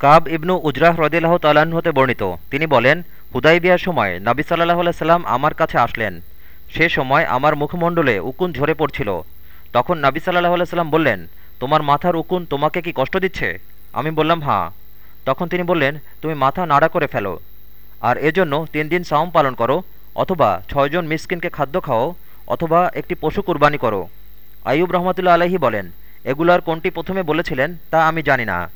কাব ইবনু উজরাহ রদিল্লাহ তালান হতে বর্ণিত। তিনি বলেন হুদাই বিয়ার সময় নাবি সাল্লাহ সাল্লাম আমার কাছে আসলেন। সে সময় আমার মুখমণ্ডলে উকুন ঝরে পড়ছিল। তখন নাবি সাল্লাহ সাল্লাম বললেন, তোমার মাথার উকুন তোমাকে কি কষ্ট দিচ্ছে? আমি বললাম, হাঁ। তখন তিনি বললেন, তুমি মাথা নাড়া করে ফেলো। আর এজন্য তিন দিন সাওম পালন করো, অথবা ছয়জন মিসকিনকে খাদ্য খাও অথবা একটি পশু কুরবানি করো। আইয়ুব রহমতুল্লা আলহি বলেন, এগুলার কোনটি প্রথমে বলেছিলেন তা আমি জানি না।